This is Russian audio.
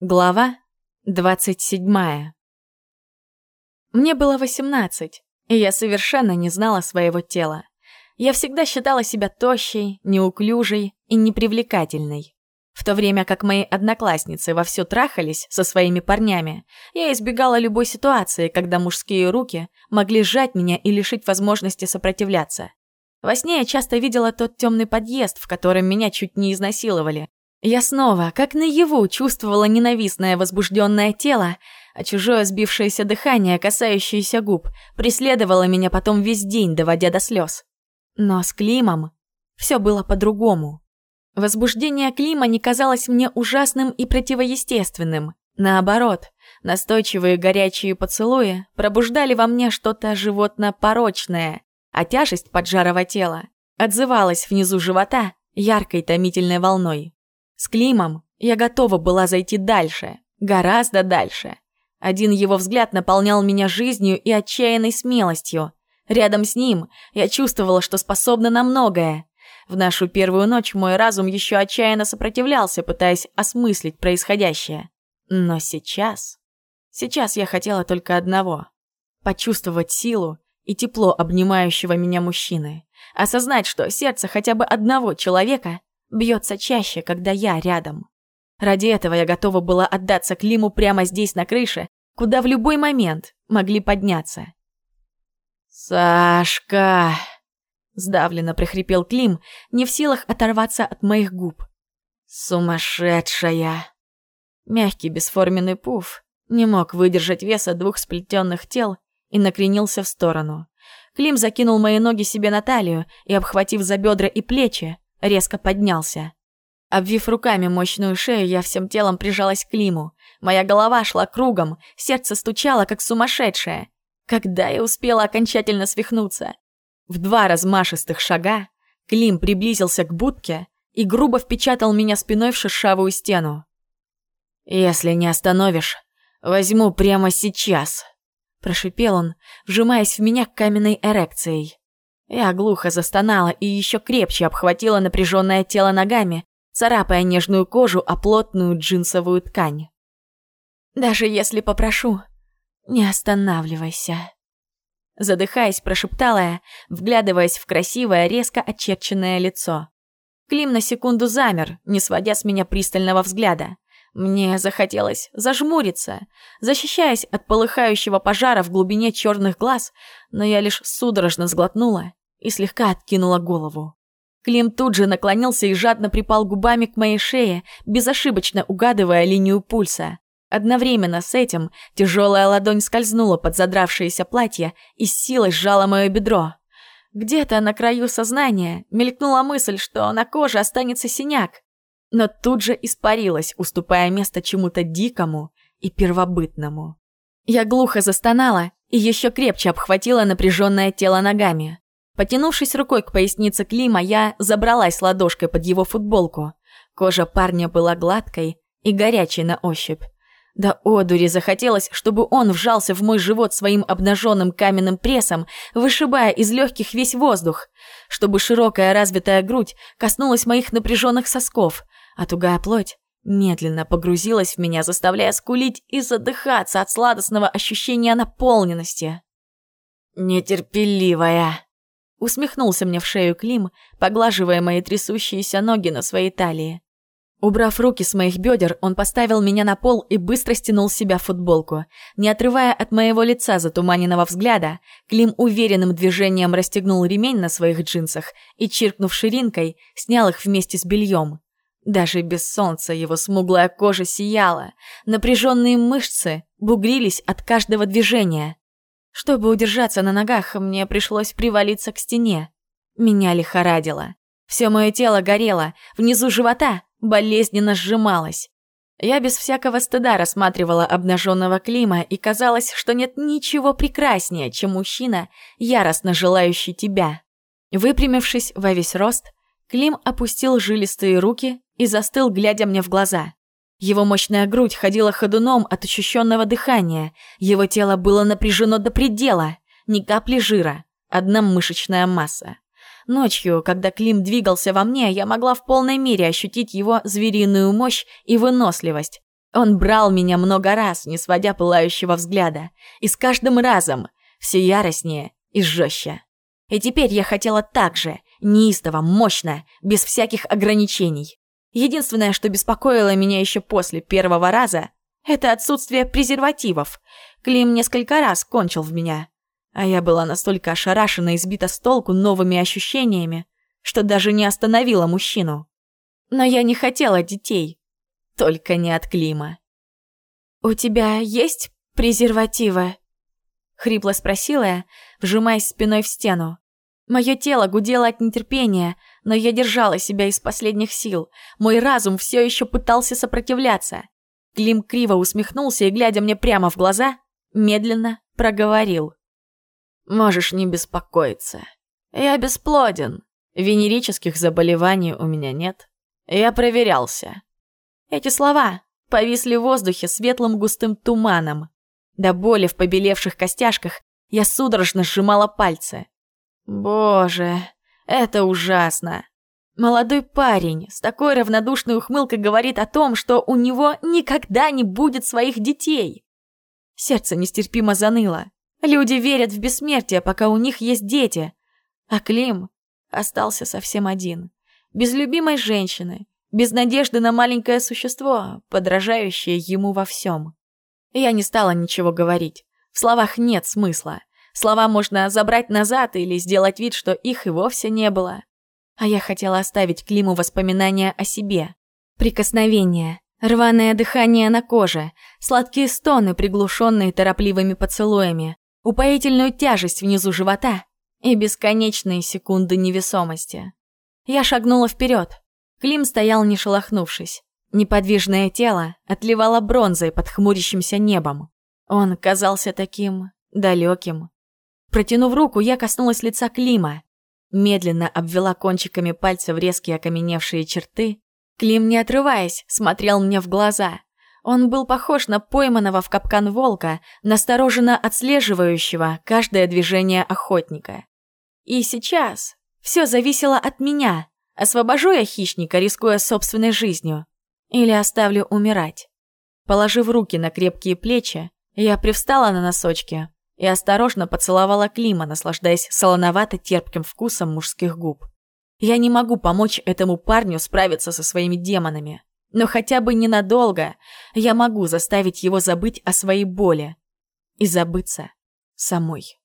Глава 27. Мне было 18, и я совершенно не знала своего тела. Я всегда считала себя тощей, неуклюжей и непривлекательной. В то время как мои одноклассницы вовсю трахались со своими парнями, я избегала любой ситуации, когда мужские руки могли сжать меня и лишить возможности сопротивляться. Во сне я часто видела тот темный подъезд, в котором меня чуть не изнасиловали, я снова, как наяву, чувствовала ненавистное возбужденное тело, а чужое сбившееся дыхание, касающееся губ, преследовало меня потом весь день, доводя до слез. Но с Климом все было по-другому. Возбуждение Клима не казалось мне ужасным и противоестественным. Наоборот, настойчивые горячие поцелуи пробуждали во мне что-то животно-порочное, а тяжесть поджарого тела отзывалась внизу живота яркой томительной волной. С Климом я готова была зайти дальше, гораздо дальше. Один его взгляд наполнял меня жизнью и отчаянной смелостью. Рядом с ним я чувствовала, что способна на многое. В нашу первую ночь мой разум еще отчаянно сопротивлялся, пытаясь осмыслить происходящее. Но сейчас... Сейчас я хотела только одного — почувствовать силу и тепло обнимающего меня мужчины. Осознать, что сердце хотя бы одного человека бьется чаще, когда я рядом. Ради этого я готова была отдаться Климу прямо здесь, на крыше, куда в любой момент могли подняться. «Сашка!» – сдавленно прихрипел Клим, не в силах оторваться от моих губ. «Сумасшедшая!» Мягкий бесформенный пуф не мог выдержать веса двух сплетенных тел и накренился в сторону. Клим закинул мои ноги себе на талию и, обхватив за бедра и плечи, резко поднялся. Обвив руками мощную шею, я всем телом прижалась к Климу. Моя голова шла кругом, сердце стучало, как сумасшедшее. Когда я успела окончательно свихнуться? В два размашистых шага Клим приблизился к будке и грубо впечатал меня спиной в шершавую стену. «Если не остановишь, возьму прямо сейчас», – прошипел он, вжимаясь в меня каменной эрекцией. Я глухо застонала и еще крепче обхватила напряженное тело ногами, царапая нежную кожу о плотную джинсовую ткань. «Даже если попрошу, не останавливайся». Задыхаясь, прошептала я, вглядываясь в красивое, резко очерченное лицо. Клим на секунду замер, не сводя с меня пристального взгляда. Мне захотелось зажмуриться, защищаясь от полыхающего пожара в глубине черных глаз, но я лишь судорожно сглотнула и слегка откинула голову. Клим тут же наклонился и жадно припал губами к моей шее, безошибочно угадывая линию пульса. Одновременно с этим тяжелая ладонь скользнула под задравшееся платье и с силой сжала мое бедро. Где-то на краю сознания мелькнула мысль, что на коже останется синяк, но тут же испарилась, уступая место чему-то дикому и первобытному. Я глухо застонала и еще крепче обхватила напряженное тело ногами. Потянувшись рукой к пояснице Клима, я забралась ладошкой под его футболку. Кожа парня была гладкой и горячей на ощупь. Да одури захотелось, чтобы он вжался в мой живот своим обнаженным каменным прессом, вышибая из легких весь воздух, чтобы широкая развитая грудь коснулась моих напряженных сосков, а тугая плоть медленно погрузилась в меня, заставляя скулить и задыхаться от сладостного ощущения наполненности. «Нетерпеливая!» Усмехнулся мне в шею Клим, поглаживая мои трясущиеся ноги на своей талии. Убрав руки с моих бедер, он поставил меня на пол и быстро стянул с себя футболку. Не отрывая от моего лица затуманенного взгляда, Клим уверенным движением расстегнул ремень на своих джинсах и, чиркнув ширинкой, снял их вместе с бельем. Даже без солнца его смуглая кожа сияла, напряженные мышцы бугрились от каждого движения. Чтобы удержаться на ногах, мне пришлось привалиться к стене. Меня лихорадило. Все мое тело горело, внизу живота болезненно сжималось. Я без всякого стыда рассматривала обнаженного Клима, и казалось, что нет ничего прекраснее, чем мужчина, яростно желающий тебя. Выпрямившись во весь рост, Клим опустил жилистые руки и застыл, глядя мне в глаза. Его мощная грудь ходила ходуном от ощущенного дыхания, его тело было напряжено до предела, ни капли жира, одна мышечная масса. Ночью, когда Клим двигался во мне, я могла в полной мере ощутить его звериную мощь и выносливость. Он брал меня много раз, не сводя пылающего взгляда, и с каждым разом все яростнее и жестче. И теперь я хотела так же, неистово, мощно, без всяких ограничений. Единственное, что беспокоило меня еще после первого раза, это отсутствие презервативов. Клим несколько раз кончил в меня. А я была настолько ошарашена и сбита с толку новыми ощущениями, что даже не остановила мужчину. Но я не хотела детей. Только не от Клима. «У тебя есть презервативы?» Хрипло спросила я, вжимаясь спиной в стену. Мое тело гудело от нетерпения, но я держала себя из последних сил. Мой разум все еще пытался сопротивляться. Клим криво усмехнулся и, глядя мне прямо в глаза, медленно проговорил. «Можешь не беспокоиться. Я бесплоден. Венерических заболеваний у меня нет. Я проверялся». Эти слова повисли в воздухе светлым густым туманом. До боли в побелевших костяшках я судорожно сжимала пальцы. Боже, это ужасно. Молодой парень с такой равнодушной ухмылкой говорит о том, что у него никогда не будет своих детей. Сердце нестерпимо заныло. Люди верят в бессмертие, пока у них есть дети. А Клим остался совсем один. Без любимой женщины, без надежды на маленькое существо, подражающее ему во всем. Я не стала ничего говорить. В словах нет смысла. Слова можно забрать назад или сделать вид, что их и вовсе не было. А я хотела оставить Климу воспоминания о себе. Прикосновения, рваное дыхание на коже, сладкие стоны, приглушенные торопливыми поцелуями, упоительную тяжесть внизу живота и бесконечные секунды невесомости. Я шагнула вперед. Клим стоял не шелохнувшись. Неподвижное тело отливало бронзой под хмурящимся небом. Он казался таким далеким. Протянув руку, я коснулась лица Клима. Медленно обвела кончиками пальцев резкие окаменевшие черты. Клим, не отрываясь, смотрел мне в глаза. Он был похож на пойманного в капкан волка, настороженно отслеживающего каждое движение охотника. И сейчас все зависело от меня. Освобожу я хищника, рискуя собственной жизнью, или оставлю умирать. Положив руки на крепкие плечи, я привстала на носочки и осторожно поцеловала Клима, наслаждаясь солоновато-терпким вкусом мужских губ. Я не могу помочь этому парню справиться со своими демонами, но хотя бы ненадолго я могу заставить его забыть о своей боли и забыться самой.